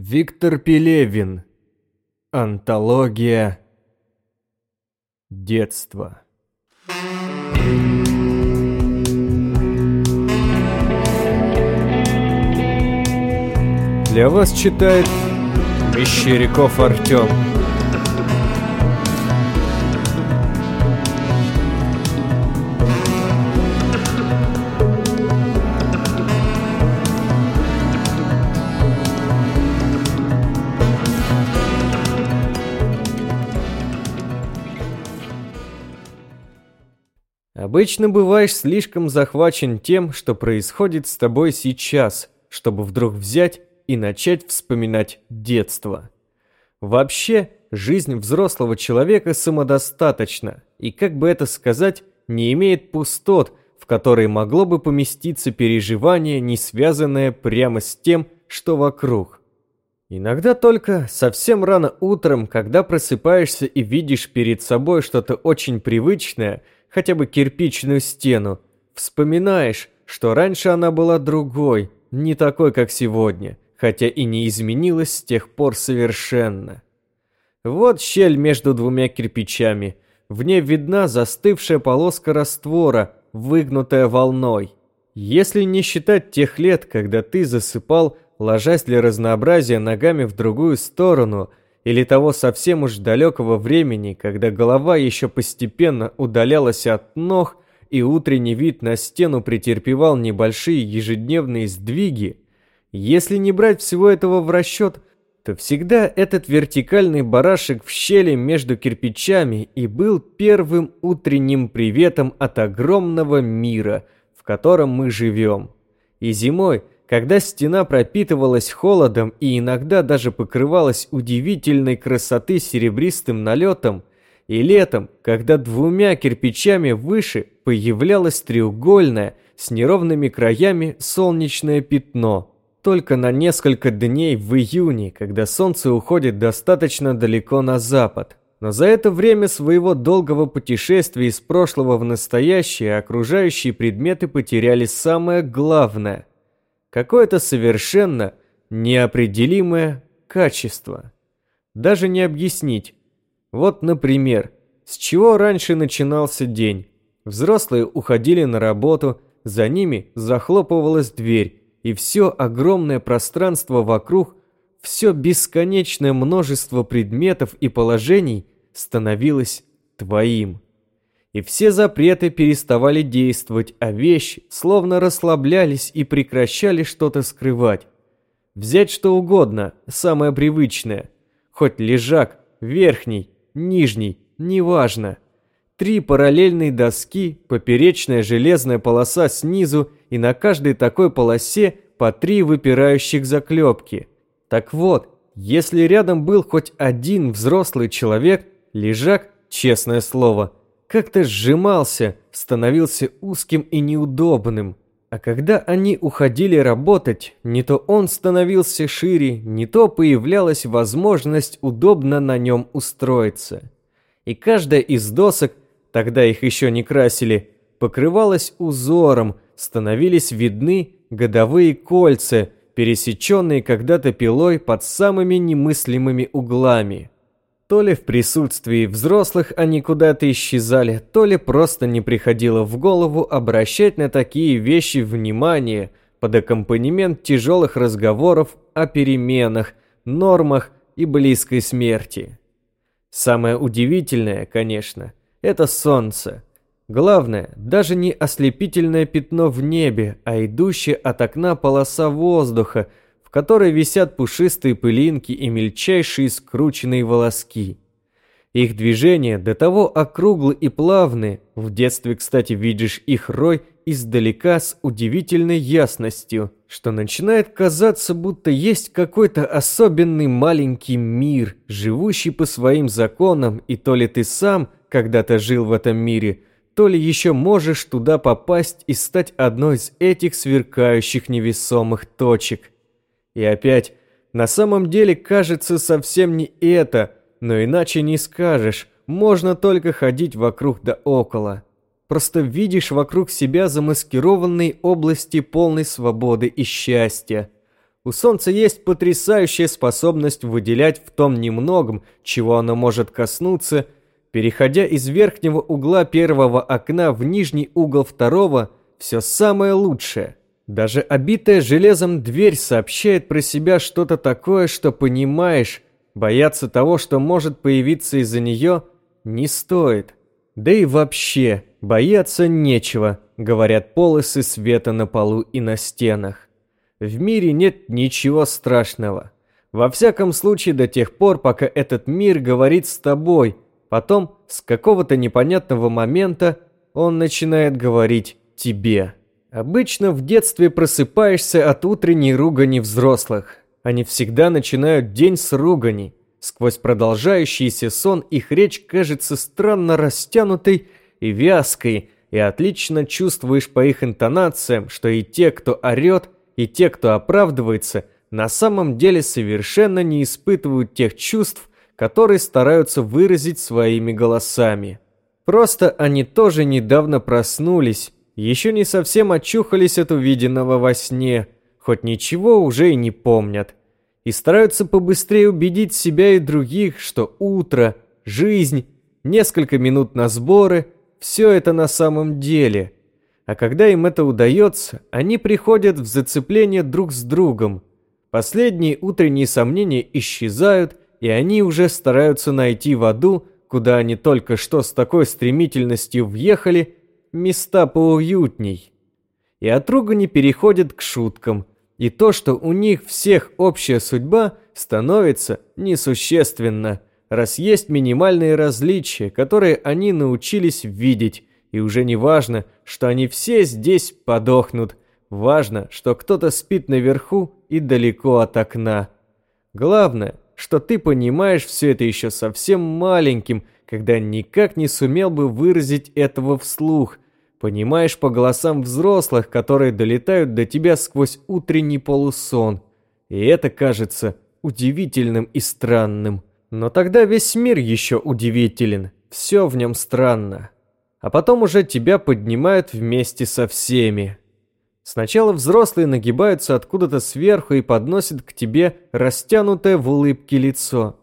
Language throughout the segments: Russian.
Виктор Пелевин. Антология детства. Для вас читает Мещеряков Артем. Обычно бываешь слишком захвачен тем, что происходит с тобой сейчас, чтобы вдруг взять и начать вспоминать детство. Вообще, жизнь взрослого человека самодостаточна, и, как бы это сказать, не имеет пустот, в которые могло бы поместиться переживание, не связанное прямо с тем, что вокруг. Иногда только совсем рано утром, когда просыпаешься и видишь перед собой что-то очень привычное, хотя бы кирпичную стену, вспоминаешь, что раньше она была другой, не такой, как сегодня – хотя и не изменилась с тех пор совершенно. Вот щель между двумя кирпичами. В ней видна застывшая полоска раствора, выгнутая волной. Если не считать тех лет, когда ты засыпал, ложась для разнообразия ногами в другую сторону, или того совсем уж далекого времени, когда голова еще постепенно удалялась от ног, и утренний вид на стену претерпевал небольшие ежедневные сдвиги, если не брать всего этого в расчет, то всегда этот вертикальный барашек в щели между кирпичами и был первым утренним приветом от огромного мира, в котором мы живем. И зимой, когда стена пропитывалась холодом и иногда даже покрывалась удивительной красоты серебристым налетом, и летом, когда двумя кирпичами выше появлялось треугольное с неровными краями солнечное пятно – только на несколько дней в июне, когда солнце уходит достаточно далеко на запад. Но за это время своего долгого путешествия из прошлого в настоящее окружающие предметы потеряли самое главное – какое-то совершенно неопределимое качество. Даже не объяснить. Вот, например, с чего раньше начинался день. Взрослые уходили на работу, за ними захлопывалась дверь, и все огромное пространство вокруг, все бесконечное множество предметов и положений становилось твоим. И все запреты переставали действовать, а вещи словно расслаблялись и прекращали что-то скрывать. Взять что угодно, самое привычное, хоть лежак, верхний, нижний, неважно – Три параллельные доски, поперечная железная полоса снизу и на каждой такой полосе по три выпирающих заклепки. Так вот, если рядом был хоть один взрослый человек, лежак, честное слово, как-то сжимался, становился узким и неудобным. А когда они уходили работать, не то он становился шире, не то появлялась возможность удобно на нем устроиться. И каждая из досок – тогда их еще не красили, покрывалась узором, становились видны годовые кольца, пересеченные когда-то пилой под самыми немыслимыми углами. То ли в присутствии взрослых они куда-то исчезали, то ли просто не приходило в голову обращать на такие вещи внимание под аккомпанемент тяжелых разговоров о переменах, нормах и близкой смерти. Самое удивительное, конечно, это солнце. Главное, даже не ослепительное пятно в небе, а идущая от окна полоса воздуха, в которой висят пушистые пылинки и мельчайшие скрученные волоски. Их движения до того округлы и плавны, в детстве, кстати, видишь их рой издалека с удивительной ясностью, что начинает казаться, будто есть какой-то особенный маленький мир, живущий по своим законам, и то ли ты сам – когда-то жил в этом мире, то ли еще можешь туда попасть и стать одной из этих сверкающих невесомых точек. И опять, на самом деле кажется совсем не это, но иначе не скажешь, можно только ходить вокруг да около. Просто видишь вокруг себя замаскированные области полной свободы и счастья. У Солнца есть потрясающая способность выделять в том немногом, чего оно может коснуться, переходя из верхнего угла первого окна в нижний угол второго, все самое лучшее. Даже обитая железом дверь сообщает про себя что-то такое, что понимаешь, бояться того, что может появиться из-за нее, не стоит. Да и вообще, бояться нечего, говорят полосы света на полу и на стенах. В мире нет ничего страшного. Во всяком случае до тех пор, пока этот мир говорит с тобой. Потом, с какого-то непонятного момента, он начинает говорить тебе. Обычно в детстве просыпаешься от утренней ругани взрослых. Они всегда начинают день с ругани. Сквозь продолжающийся сон их речь кажется странно растянутой и вязкой, и отлично чувствуешь по их интонациям, что и те, кто орет, и те, кто оправдывается, на самом деле совершенно не испытывают тех чувств, которые стараются выразить своими голосами. Просто они тоже недавно проснулись, еще не совсем очухались от увиденного во сне, хоть ничего уже и не помнят, и стараются побыстрее убедить себя и других, что утро, жизнь, несколько минут на сборы – все это на самом деле – а когда им это удается, они приходят в зацепление друг с другом. Последние утренние сомнения исчезают, и они уже стараются найти в аду, куда они только что с такой стремительностью въехали, места поуютней. И от ругани переходят к шуткам, и то, что у них всех общая судьба, становится несущественно, раз есть минимальные различия, которые они научились видеть, и уже не важно, что они все здесь подохнут. Важно, что кто-то спит наверху и далеко от окна. Главное, что ты понимаешь все это еще совсем маленьким, когда никак не сумел бы выразить этого вслух. Понимаешь по голосам взрослых, которые долетают до тебя сквозь утренний полусон. И это кажется удивительным и странным. Но тогда весь мир еще удивителен. Все в нем странно а потом уже тебя поднимают вместе со всеми. Сначала взрослые нагибаются откуда-то сверху и подносят к тебе растянутое в улыбке лицо.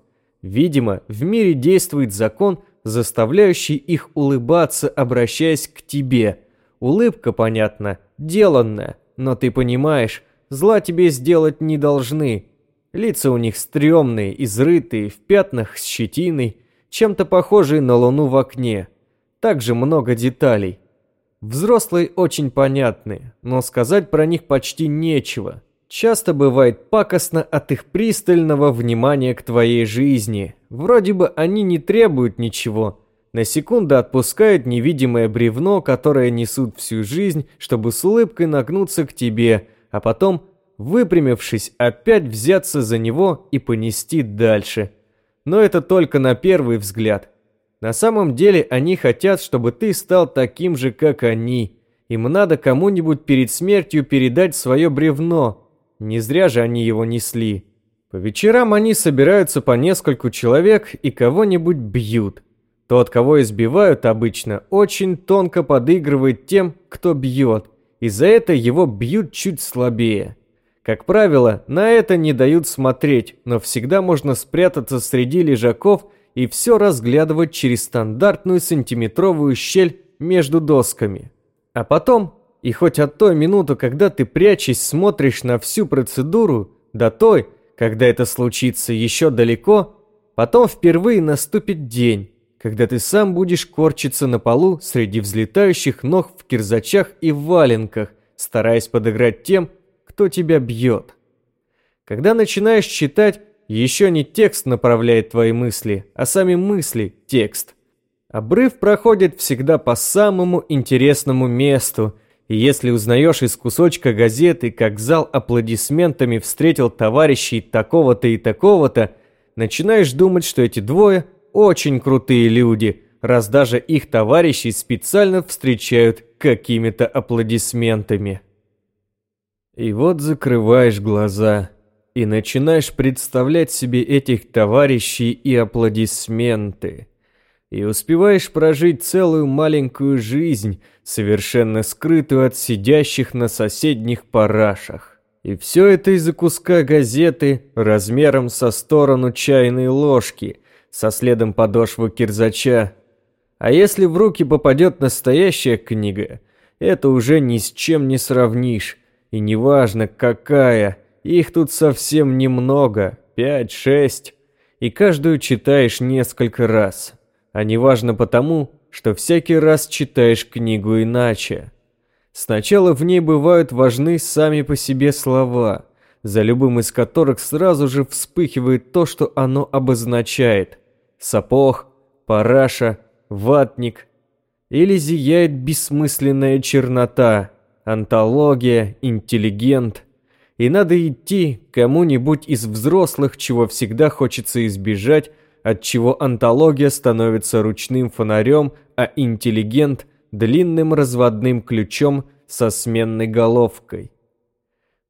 Видимо, в мире действует закон, заставляющий их улыбаться, обращаясь к тебе. Улыбка, понятно, деланная, но ты понимаешь, зла тебе сделать не должны. Лица у них стрёмные, изрытые, в пятнах с щетиной, чем-то похожие на луну в окне также много деталей. Взрослые очень понятны, но сказать про них почти нечего. Часто бывает пакостно от их пристального внимания к твоей жизни. Вроде бы они не требуют ничего. На секунду отпускают невидимое бревно, которое несут всю жизнь, чтобы с улыбкой нагнуться к тебе, а потом, выпрямившись, опять взяться за него и понести дальше. Но это только на первый взгляд – на самом деле они хотят, чтобы ты стал таким же, как они. Им надо кому-нибудь перед смертью передать свое бревно. Не зря же они его несли. По вечерам они собираются по нескольку человек и кого-нибудь бьют. Тот, кого избивают обычно, очень тонко подыгрывает тем, кто бьет, и за это его бьют чуть слабее. Как правило, на это не дают смотреть, но всегда можно спрятаться среди лежаков и все разглядывать через стандартную сантиметровую щель между досками. А потом, и хоть от той минуты, когда ты прячась смотришь на всю процедуру, до той, когда это случится еще далеко, потом впервые наступит день, когда ты сам будешь корчиться на полу среди взлетающих ног в кирзачах и в валенках, стараясь подыграть тем, кто тебя бьет. Когда начинаешь читать, еще не текст направляет твои мысли, а сами мысли – текст. Обрыв проходит всегда по самому интересному месту, и если узнаешь из кусочка газеты, как зал аплодисментами встретил товарищей такого-то и такого-то, начинаешь думать, что эти двое очень крутые люди, раз даже их товарищей специально встречают какими-то аплодисментами. И вот закрываешь глаза – и начинаешь представлять себе этих товарищей и аплодисменты. И успеваешь прожить целую маленькую жизнь, совершенно скрытую от сидящих на соседних парашах. И все это из-за куска газеты размером со сторону чайной ложки, со следом подошвы кирзача. А если в руки попадет настоящая книга, это уже ни с чем не сравнишь. И неважно какая, их тут совсем немного, пять-шесть. И каждую читаешь несколько раз. А неважно потому, что всякий раз читаешь книгу иначе. Сначала в ней бывают важны сами по себе слова, за любым из которых сразу же вспыхивает то, что оно обозначает. Сапог, параша, ватник. Или зияет бессмысленная чернота, антология, интеллигент. И надо идти кому-нибудь из взрослых, чего всегда хочется избежать, от чего антология становится ручным фонарем, а интеллигент – длинным разводным ключом со сменной головкой.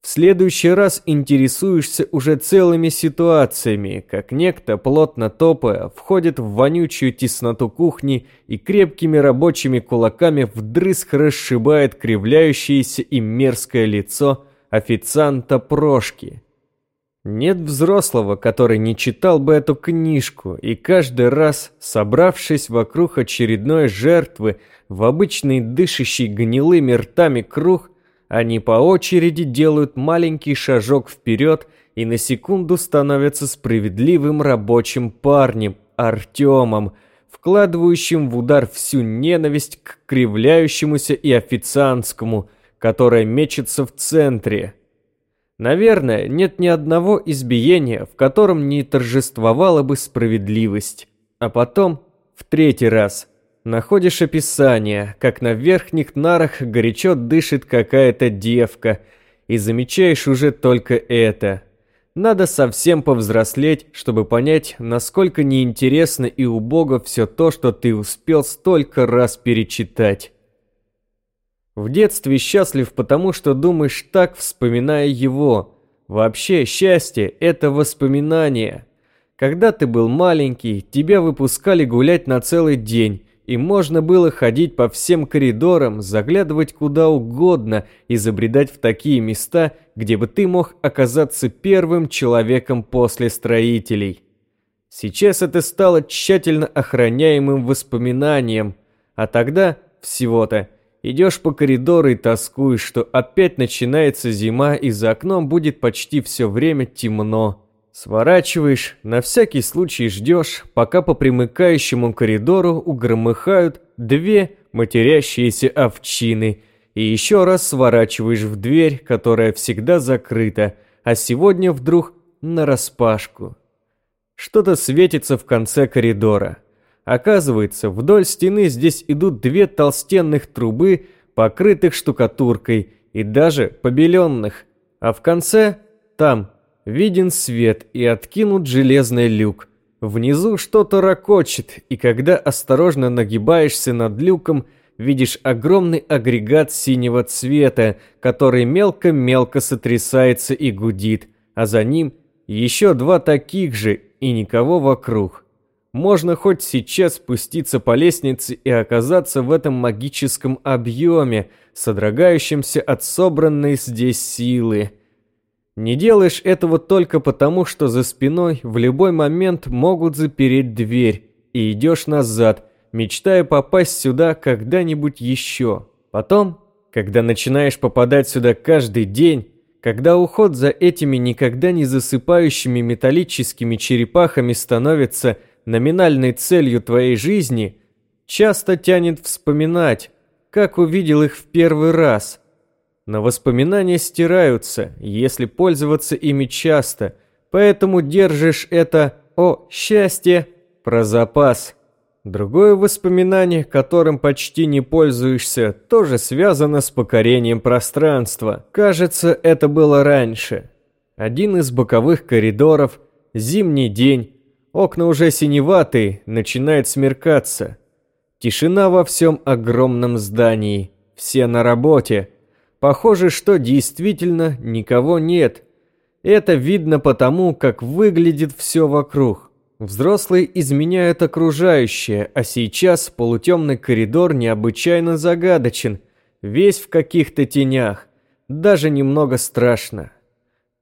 В следующий раз интересуешься уже целыми ситуациями, как некто, плотно топая, входит в вонючую тесноту кухни и крепкими рабочими кулаками вдрызг расшибает кривляющееся и мерзкое лицо официанта Прошки. Нет взрослого, который не читал бы эту книжку, и каждый раз, собравшись вокруг очередной жертвы, в обычный дышащий гнилыми ртами круг, они по очереди делают маленький шажок вперед и на секунду становятся справедливым рабочим парнем, Артемом, вкладывающим в удар всю ненависть к кривляющемуся и официантскому, которая мечется в центре – Наверное, нет ни одного избиения, в котором не торжествовала бы справедливость. А потом, в третий раз, находишь описание, как на верхних нарах горячо дышит какая-то девка, и замечаешь уже только это. Надо совсем повзрослеть, чтобы понять, насколько неинтересно и убого все то, что ты успел столько раз перечитать. В детстве счастлив потому, что думаешь так, вспоминая его. Вообще, счастье – это воспоминание. Когда ты был маленький, тебя выпускали гулять на целый день, и можно было ходить по всем коридорам, заглядывать куда угодно и забредать в такие места, где бы ты мог оказаться первым человеком после строителей. Сейчас это стало тщательно охраняемым воспоминанием, а тогда всего-то – Идешь по коридору и тоскуешь, что опять начинается зима и за окном будет почти все время темно. Сворачиваешь, на всякий случай ждешь, пока по примыкающему коридору угромыхают две матерящиеся овчины, и еще раз сворачиваешь в дверь, которая всегда закрыта, а сегодня вдруг нараспашку. Что-то светится в конце коридора. Оказывается, вдоль стены здесь идут две толстенных трубы, покрытых штукатуркой и даже побеленных. А в конце, там, виден свет и откинут железный люк. Внизу что-то ракочет, и когда осторожно нагибаешься над люком, видишь огромный агрегат синего цвета, который мелко-мелко сотрясается и гудит, а за ним еще два таких же и никого вокруг. Можно хоть сейчас спуститься по лестнице и оказаться в этом магическом объеме, содрогающемся от собранной здесь силы. Не делаешь этого только потому, что за спиной в любой момент могут запереть дверь, и идешь назад, мечтая попасть сюда когда-нибудь еще. Потом, когда начинаешь попадать сюда каждый день, когда уход за этими никогда не засыпающими металлическими черепахами становится номинальной целью твоей жизни, часто тянет вспоминать, как увидел их в первый раз. Но воспоминания стираются, если пользоваться ими часто, поэтому держишь это «О, счастье!» про запас. Другое воспоминание, которым почти не пользуешься, тоже связано с покорением пространства. Кажется, это было раньше. Один из боковых коридоров, зимний день, Окна уже синеватые, начинает смеркаться. Тишина во всем огромном здании. Все на работе. Похоже, что действительно никого нет. Это видно потому, как выглядит все вокруг. Взрослые изменяют окружающее, а сейчас полутемный коридор необычайно загадочен, весь в каких-то тенях. Даже немного страшно.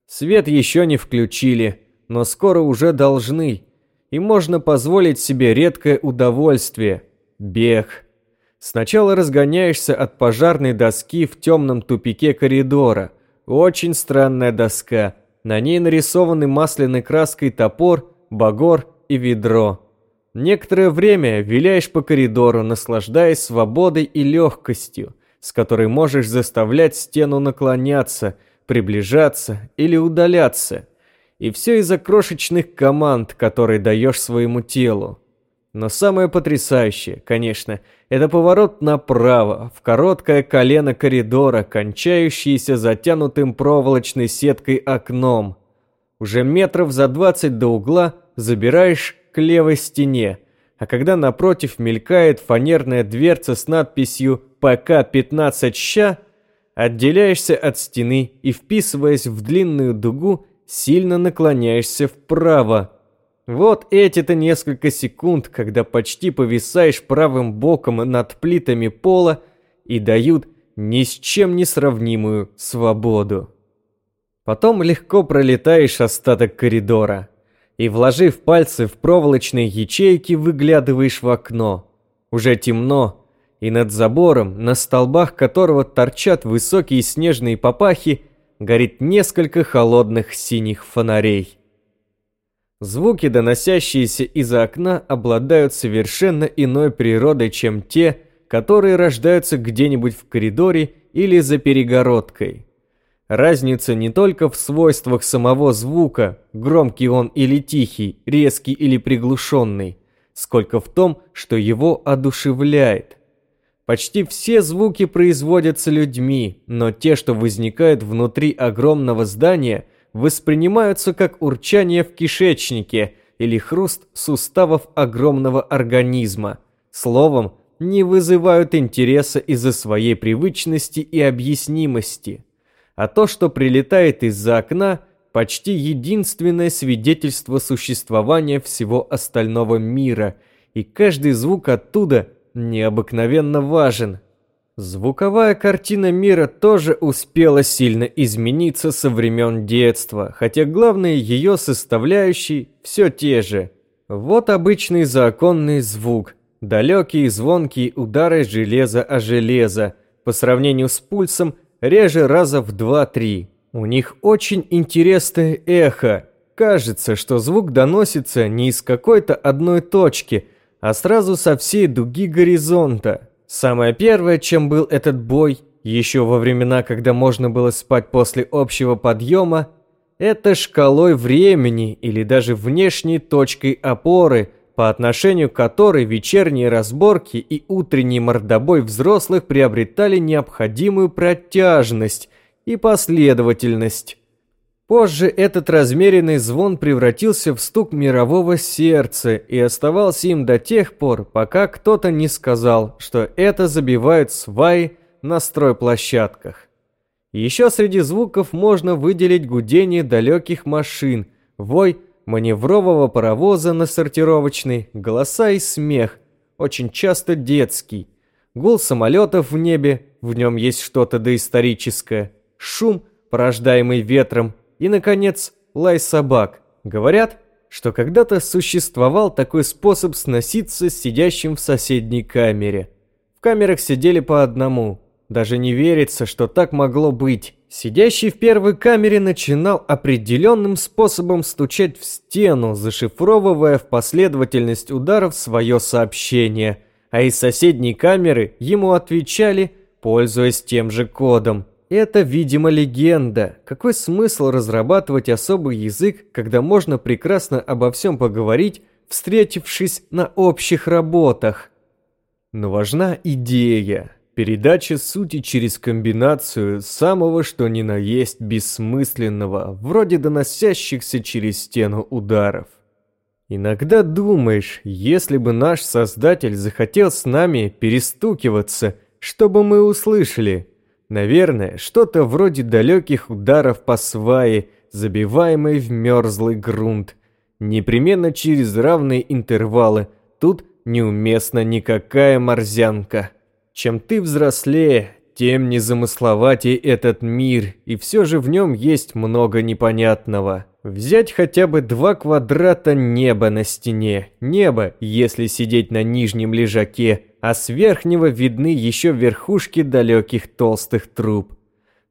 Свет еще не включили, но скоро уже должны. И можно позволить себе редкое удовольствие – бег. Сначала разгоняешься от пожарной доски в темном тупике коридора. Очень странная доска. На ней нарисованы масляной краской топор, багор и ведро. Некоторое время виляешь по коридору, наслаждаясь свободой и легкостью, с которой можешь заставлять стену наклоняться, приближаться или удаляться. И все из-за крошечных команд, которые даешь своему телу. Но самое потрясающее, конечно, это поворот направо, в короткое колено коридора, кончающийся затянутым проволочной сеткой окном. Уже метров за двадцать до угла забираешь к левой стене, а когда напротив мелькает фанерная дверца с надписью «ПК-15 ща», отделяешься от стены и, вписываясь в длинную дугу, сильно наклоняешься вправо. Вот эти-то несколько секунд, когда почти повисаешь правым боком над плитами пола и дают ни с чем не сравнимую свободу. Потом легко пролетаешь остаток коридора и, вложив пальцы в проволочные ячейки, выглядываешь в окно. Уже темно, и над забором, на столбах которого торчат высокие снежные папахи, горит несколько холодных синих фонарей. Звуки, доносящиеся из-за окна, обладают совершенно иной природой, чем те, которые рождаются где-нибудь в коридоре или за перегородкой. Разница не только в свойствах самого звука, громкий он или тихий, резкий или приглушенный, сколько в том, что его одушевляет. Почти все звуки производятся людьми, но те, что возникают внутри огромного здания, воспринимаются как урчание в кишечнике или хруст суставов огромного организма. Словом, не вызывают интереса из-за своей привычности и объяснимости а то, что прилетает из-за окна, почти единственное свидетельство существования всего остального мира, и каждый звук оттуда необыкновенно важен. Звуковая картина мира тоже успела сильно измениться со времен детства, хотя главные ее составляющие все те же. Вот обычный законный звук, далекие звонкие удары железа о железо, по сравнению с пульсом реже раза в два-три. У них очень интересное эхо. Кажется, что звук доносится не из какой-то одной точки, а сразу со всей дуги горизонта. Самое первое, чем был этот бой, еще во времена, когда можно было спать после общего подъема, это шкалой времени или даже внешней точкой опоры – по отношению к которой вечерние разборки и утренний мордобой взрослых приобретали необходимую протяжность и последовательность. Позже этот размеренный звон превратился в стук мирового сердца и оставался им до тех пор, пока кто-то не сказал, что это забивают сваи на стройплощадках. Еще среди звуков можно выделить гудение далеких машин, вой – маневрового паровоза на сортировочной, голоса и смех, очень часто детский, гул самолетов в небе, в нем есть что-то доисторическое, шум, порождаемый ветром, и, наконец, лай собак. Говорят, что когда-то существовал такой способ сноситься с сидящим в соседней камере. В камерах сидели по одному. Даже не верится, что так могло быть. Сидящий в первой камере начинал определенным способом стучать в стену, зашифровывая в последовательность ударов свое сообщение, а из соседней камеры ему отвечали, пользуясь тем же кодом. Это, видимо, легенда. Какой смысл разрабатывать особый язык, когда можно прекрасно обо всем поговорить, встретившись на общих работах? Но важна идея. Передача сути через комбинацию самого что ни на есть бессмысленного, вроде доносящихся через стену ударов. Иногда думаешь, если бы наш Создатель захотел с нами перестукиваться, чтобы мы услышали. Наверное, что-то вроде далеких ударов по свае, забиваемой в мерзлый грунт. Непременно через равные интервалы. Тут неуместна никакая морзянка. Чем ты взрослее, тем незамысловатей этот мир, и все же в нем есть много непонятного. Взять хотя бы два квадрата неба на стене. Небо, если сидеть на нижнем лежаке, а с верхнего видны еще верхушки далеких толстых труб.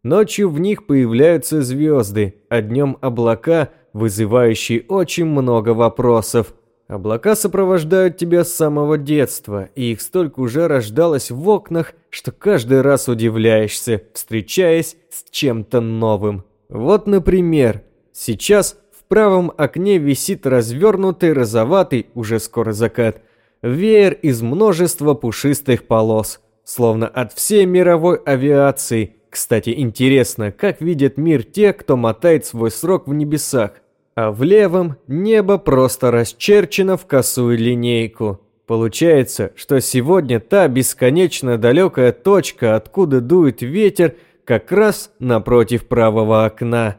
Ночью в них появляются звезды, а днем облака, вызывающие очень много вопросов. Облака сопровождают тебя с самого детства, и их столько уже рождалось в окнах, что каждый раз удивляешься, встречаясь с чем-то новым. Вот, например, сейчас в правом окне висит развернутый розоватый, уже скоро закат, веер из множества пушистых полос, словно от всей мировой авиации. Кстати, интересно, как видят мир те, кто мотает свой срок в небесах. А в левом небо просто расчерчено в косую линейку. Получается, что сегодня та бесконечно далекая точка, откуда дует ветер, как раз напротив правого окна.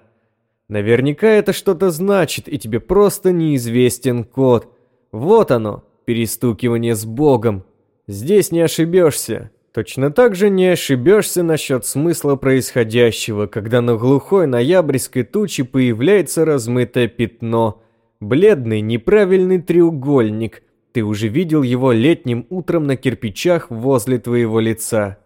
Наверняка это что-то значит, и тебе просто неизвестен код. Вот оно, перестукивание с Богом. Здесь не ошибешься. Точно так же не ошибешься насчет смысла происходящего, когда на глухой ноябрьской туче появляется размытое пятно. Бледный, неправильный треугольник. Ты уже видел его летним утром на кирпичах возле твоего лица.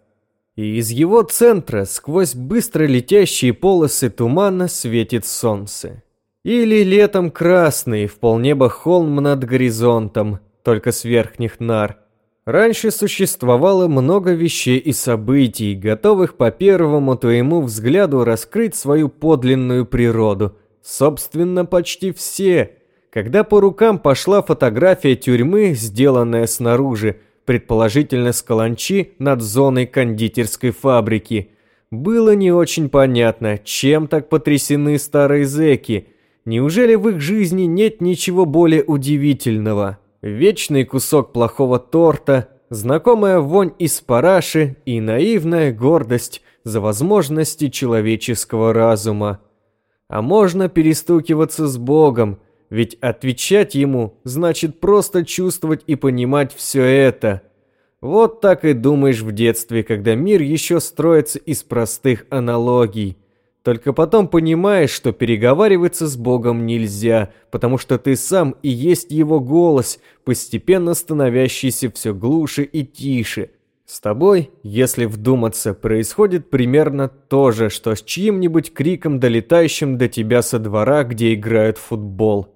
И из его центра, сквозь быстро летящие полосы тумана, светит солнце. Или летом красный, в полнеба холм над горизонтом, только с верхних нар – Раньше существовало много вещей и событий, готовых по первому твоему взгляду раскрыть свою подлинную природу. Собственно, почти все. Когда по рукам пошла фотография тюрьмы, сделанная снаружи, предположительно с каланчи над зоной кондитерской фабрики, было не очень понятно, чем так потрясены старые зэки. Неужели в их жизни нет ничего более удивительного? Вечный кусок плохого торта, знакомая вонь из параши и наивная гордость за возможности человеческого разума. А можно перестукиваться с Богом, ведь отвечать Ему значит просто чувствовать и понимать все это. Вот так и думаешь в детстве, когда мир еще строится из простых аналогий – только потом понимаешь, что переговариваться с Богом нельзя, потому что ты сам и есть его голос, постепенно становящийся все глуше и тише. С тобой, если вдуматься, происходит примерно то же, что с чьим-нибудь криком, долетающим до тебя со двора, где играют в футбол.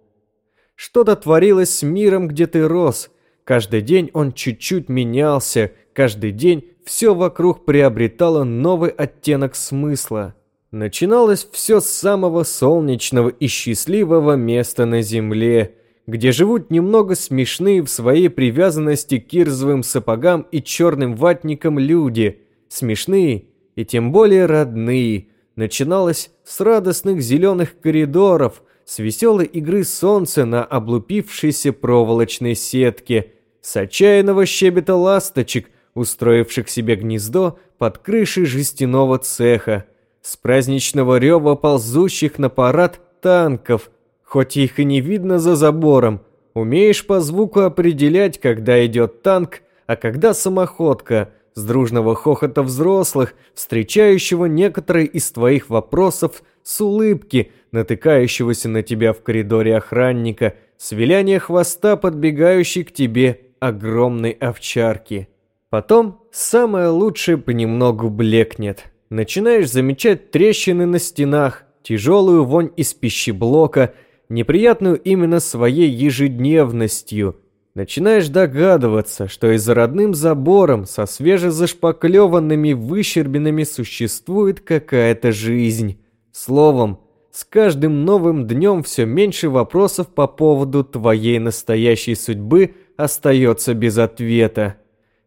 Что-то творилось с миром, где ты рос. Каждый день он чуть-чуть менялся, каждый день все вокруг приобретало новый оттенок смысла. Начиналось все с самого солнечного и счастливого места на земле, где живут немного смешные в своей привязанности к кирзовым сапогам и черным ватникам люди, смешные и тем более родные. Начиналось с радостных зеленых коридоров, с веселой игры солнца на облупившейся проволочной сетке, с отчаянного щебета ласточек, устроивших себе гнездо под крышей жестяного цеха, с праздничного рева ползущих на парад танков, хоть их и не видно за забором, умеешь по звуку определять, когда идет танк, а когда самоходка, с дружного хохота взрослых, встречающего некоторые из твоих вопросов с улыбки, натыкающегося на тебя в коридоре охранника, с виляния хвоста, подбегающей к тебе огромной овчарки. Потом самое лучшее понемногу блекнет – начинаешь замечать трещины на стенах, тяжелую вонь из пищеблока, неприятную именно своей ежедневностью. Начинаешь догадываться, что и за родным забором со свежезашпаклеванными выщербинами существует какая-то жизнь. Словом, с каждым новым днем все меньше вопросов по поводу твоей настоящей судьбы остается без ответа.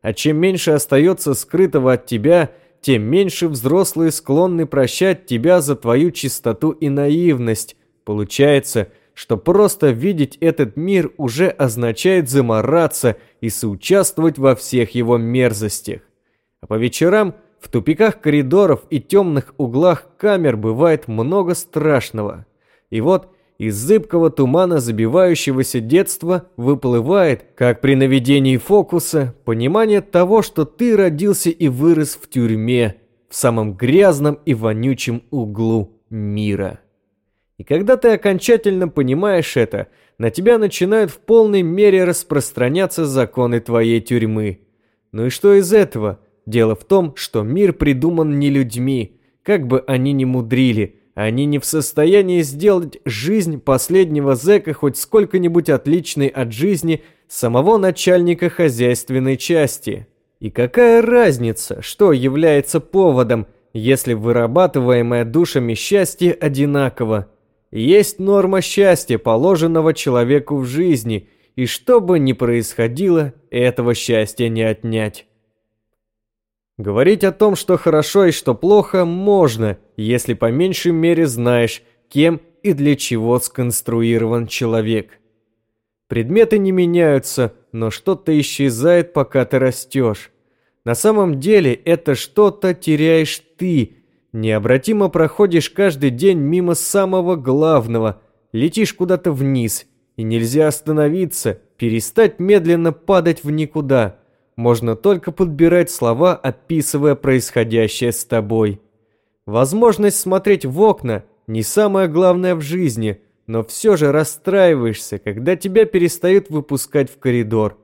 А чем меньше остается скрытого от тебя – тем меньше взрослые склонны прощать тебя за твою чистоту и наивность. Получается, что просто видеть этот мир уже означает замораться и соучаствовать во всех его мерзостях. А по вечерам в тупиках коридоров и темных углах камер бывает много страшного. И вот из зыбкого тумана забивающегося детства выплывает, как при наведении фокуса, понимание того, что ты родился и вырос в тюрьме, в самом грязном и вонючем углу мира. И когда ты окончательно понимаешь это, на тебя начинают в полной мере распространяться законы твоей тюрьмы. Ну и что из этого? Дело в том, что мир придуман не людьми, как бы они ни мудрили, они не в состоянии сделать жизнь последнего зэка хоть сколько-нибудь отличной от жизни самого начальника хозяйственной части. И какая разница, что является поводом, если вырабатываемое душами счастье одинаково? Есть норма счастья, положенного человеку в жизни, и что бы ни происходило, этого счастья не отнять. Говорить о том, что хорошо и что плохо, можно, если по меньшей мере знаешь, кем и для чего сконструирован человек. Предметы не меняются, но что-то исчезает, пока ты растешь. На самом деле это что-то теряешь ты, Необратимо проходишь каждый день мимо самого главного, летишь куда-то вниз, и нельзя остановиться, перестать медленно падать в никуда. Можно только подбирать слова, описывая происходящее с тобой. Возможность смотреть в окна не самое главное в жизни, но все же расстраиваешься, когда тебя перестают выпускать в коридор.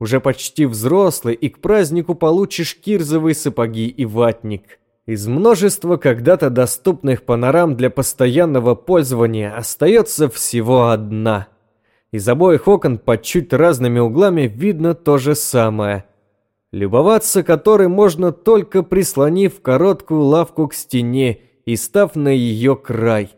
Уже почти взрослый и к празднику получишь кирзовые сапоги и ватник. Из множества когда-то доступных панорам для постоянного пользования остается всего одна. Из обоих окон под чуть разными углами видно то же самое. Любоваться которой можно только прислонив короткую лавку к стене и став на ее край.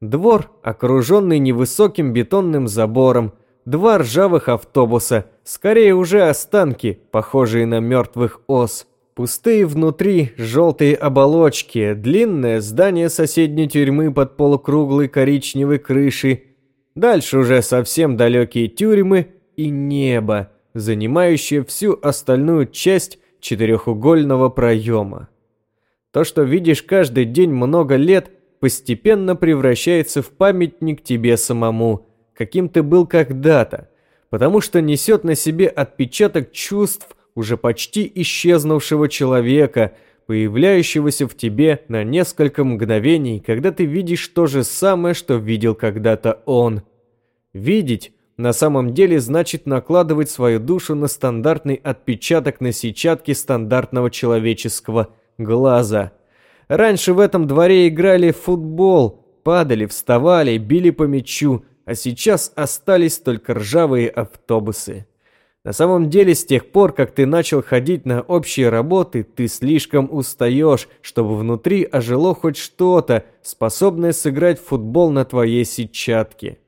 Двор, окруженный невысоким бетонным забором, два ржавых автобуса, скорее уже останки, похожие на мертвых ос – Пустые внутри желтые оболочки, длинное здание соседней тюрьмы под полукруглой коричневой крышей, дальше уже совсем далекие тюрьмы и небо, занимающее всю остальную часть четырехугольного проема. То, что видишь каждый день много лет, постепенно превращается в памятник тебе самому, каким ты был когда-то, потому что несет на себе отпечаток чувств – уже почти исчезнувшего человека, появляющегося в тебе на несколько мгновений, когда ты видишь то же самое, что видел когда-то он. Видеть на самом деле значит накладывать свою душу на стандартный отпечаток на сетчатке стандартного человеческого глаза. Раньше в этом дворе играли в футбол, падали, вставали, били по мячу, а сейчас остались только ржавые автобусы. На самом деле, с тех пор, как ты начал ходить на общие работы, ты слишком устаешь, чтобы внутри ожило хоть что-то, способное сыграть в футбол на твоей сетчатке.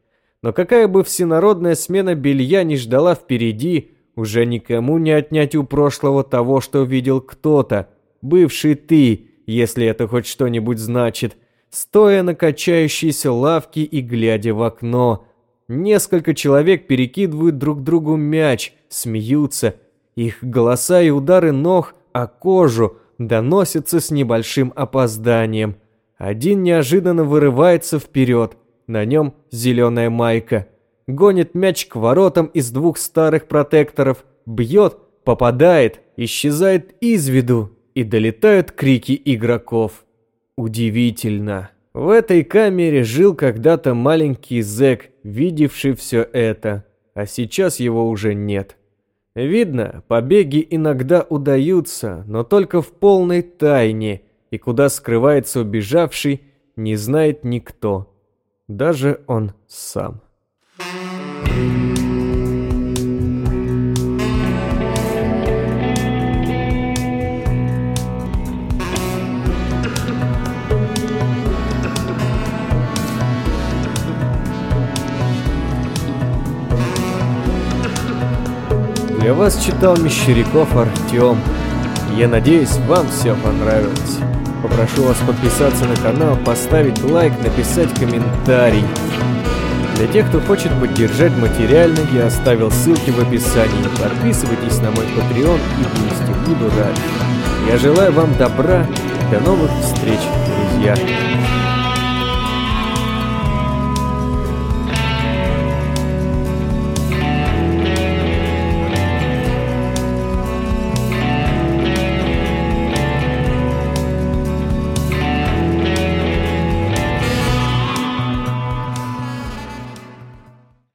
Но какая бы всенародная смена белья не ждала впереди, уже никому не отнять у прошлого того, что видел кто-то, бывший ты, если это хоть что-нибудь значит, стоя на качающейся лавке и глядя в окно – Несколько человек перекидывают друг другу мяч, смеются. Их голоса и удары ног о кожу доносятся с небольшим опозданием. Один неожиданно вырывается вперед. На нем зеленая майка. Гонит мяч к воротам из двух старых протекторов. Бьет, попадает, исчезает из виду. И долетают крики игроков. Удивительно. В этой камере жил когда-то маленький зэк, видевший все это, а сейчас его уже нет. Видно, побеги иногда удаются, но только в полной тайне, и куда скрывается убежавший, не знает никто, даже он сам. Для вас читал Мещеряков Артем. Я надеюсь, вам все понравилось. Попрошу вас подписаться на канал, поставить лайк, написать комментарий. Для тех, кто хочет поддержать материально, я оставил ссылки в описании. Подписывайтесь на мой Patreon и Boosty, буду рад. Я желаю вам добра, до новых встреч, друзья.